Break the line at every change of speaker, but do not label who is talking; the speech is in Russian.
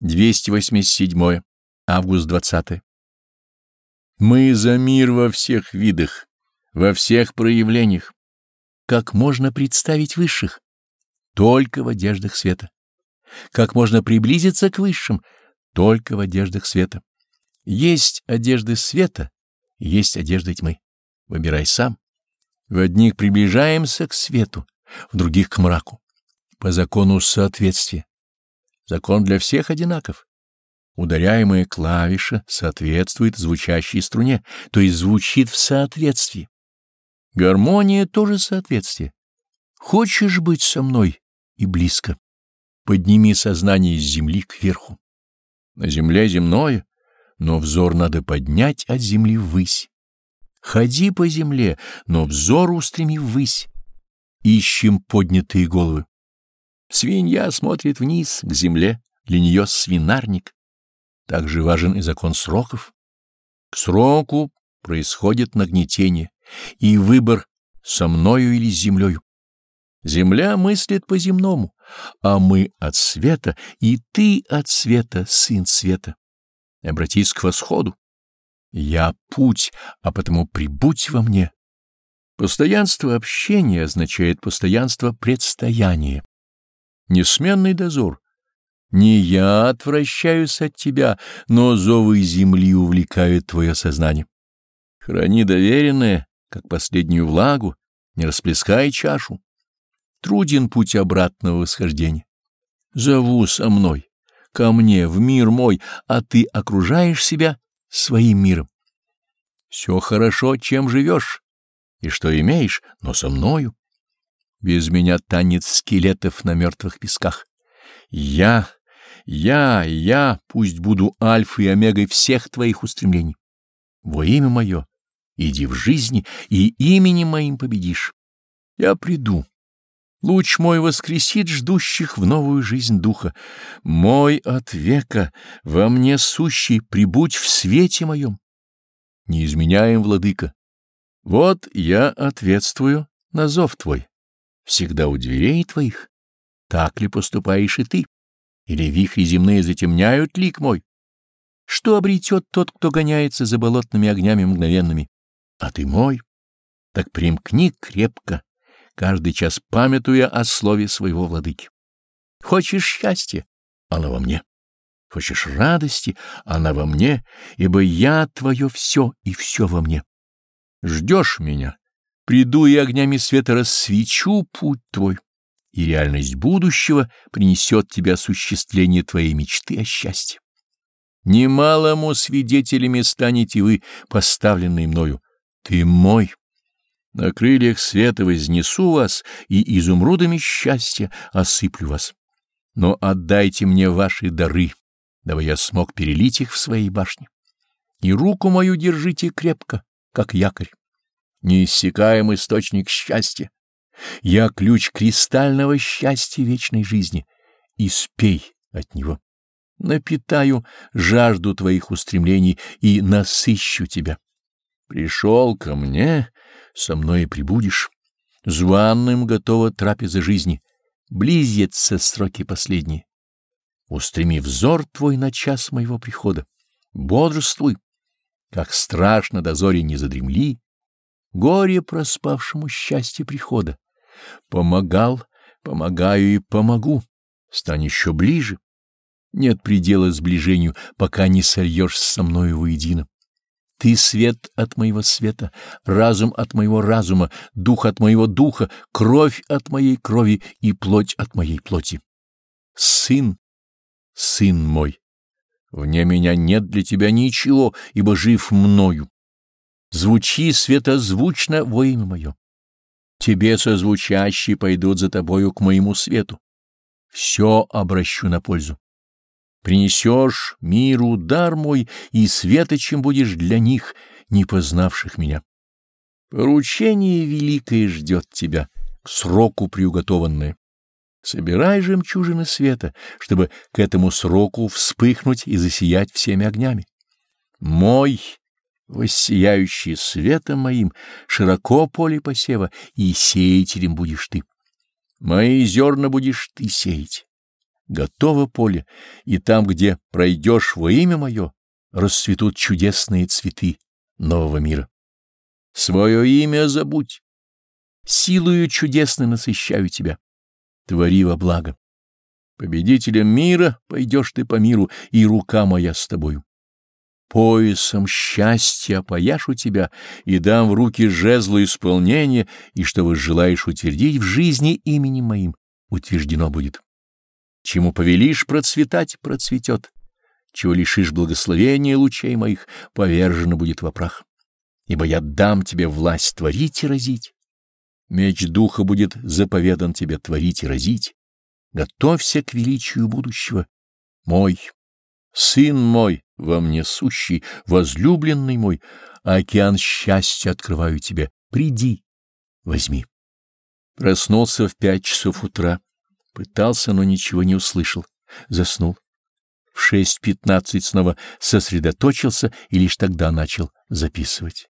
287 август 20 Мы за мир во всех видах, во всех проявлениях. Как можно представить высших? Только в одеждах света. Как можно приблизиться к высшим? Только в одеждах света. Есть одежды света, есть одежды тьмы. Выбирай сам. В одних приближаемся к свету, в других — к мраку. По закону соответствия. Закон для всех одинаков. Ударяемая клавиша соответствует звучащей струне, то есть звучит в соответствии. Гармония тоже соответствие. Хочешь быть со мной и близко? Подними сознание с земли кверху. На земле земное, но взор надо поднять от земли ввысь. Ходи по земле, но взор устреми ввысь. Ищем поднятые головы. Свинья смотрит вниз, к земле, для нее свинарник. Также важен и закон сроков. К сроку происходит нагнетение и выбор со мною или с землею. Земля мыслит по-земному, а мы от света, и ты от света, сын света. Обратись к восходу. Я путь, а потому прибудь во мне. Постоянство общения означает постоянство предстояния. Несменный дозор. Не я отвращаюсь от тебя, но зовы земли увлекают твое сознание. Храни доверенное, как последнюю влагу, не расплескай чашу. Труден путь обратного восхождения. Зову со мной, ко мне, в мир мой, а ты окружаешь себя своим миром. Все хорошо, чем живешь и что имеешь, но со мною. Без меня танец скелетов на мертвых песках. Я, я, я пусть буду альфой и омегой всех твоих устремлений. Во имя мое иди в жизни, и именем моим победишь. Я приду. Луч мой воскресит ждущих в новую жизнь духа. Мой от века, во мне сущий, прибудь в свете моем. Не изменяем, владыка. Вот я ответствую на зов твой всегда у дверей твоих. Так ли поступаешь и ты? Или вихри земные затемняют лик мой? Что обретет тот, кто гоняется за болотными огнями мгновенными? А ты мой. Так примкни крепко, каждый час памятуя о слове своего владыки. Хочешь счастья? Оно во мне. Хочешь радости? Она во мне, ибо я твое все и все во мне. Ждешь меня? Приду и огнями света рассвечу путь твой, и реальность будущего принесет тебе осуществление твоей мечты о счастье. Немалому свидетелями станете вы, поставленные мною. Ты мой. На крыльях света вознесу вас и изумрудами счастья осыплю вас. Но отдайте мне ваши дары, дабы я смог перелить их в своей башне. И руку мою держите крепко, как якорь неиссякаемый источник счастья. Я ключ кристального счастья вечной жизни, и спей от него. Напитаю жажду твоих устремлений и насыщу тебя. Пришел ко мне, со мной и прибудешь. Званным готова трапеза жизни, близятся сроки последние. Устреми взор твой на час моего прихода. Бодрствуй, как страшно дозоре не задремли, горе проспавшему счастье прихода. Помогал, помогаю и помогу, стань еще ближе. Нет предела сближению, пока не сольешься со мною воедино. Ты свет от моего света, разум от моего разума, дух от моего духа, кровь от моей крови и плоть от моей плоти. Сын, сын мой, вне меня нет для тебя ничего, ибо жив мною. Звучи светозвучно во имя мое. Тебе созвучащие пойдут за тобою к моему свету. Все обращу на пользу. Принесешь миру дар мой, и светочем будешь для них, не познавших меня. Поручение великое ждет тебя, к сроку приуготованное. Собирай жемчужины света, чтобы к этому сроку вспыхнуть и засиять всеми огнями. Мой воссияющий светом моим, широко поле посева, и сеятелем будешь ты. Мои зерна будешь ты сеять. готово поле, и там, где пройдешь во имя мое, расцветут чудесные цветы нового мира. Свое имя забудь. Силою чудесно насыщаю тебя. Твори во благо. Победителем мира пойдешь ты по миру, и рука моя с тобою. Поясом счастья опояшу тебя и дам в руки жезлу исполнения, и что вы желаешь утвердить в жизни именем моим, утверждено будет. Чему повелишь процветать, процветет. Чего лишишь благословения лучей моих, повержено будет во прах. Ибо я дам тебе власть творить и разить. Меч духа будет заповедан тебе творить и разить. Готовься к величию будущего. Мой, сын мой, во мне сущий, возлюбленный мой, океан счастья открываю тебе. Приди, возьми. Проснулся в пять часов утра. Пытался, но ничего не услышал. Заснул. В шесть пятнадцать снова сосредоточился и лишь тогда начал записывать.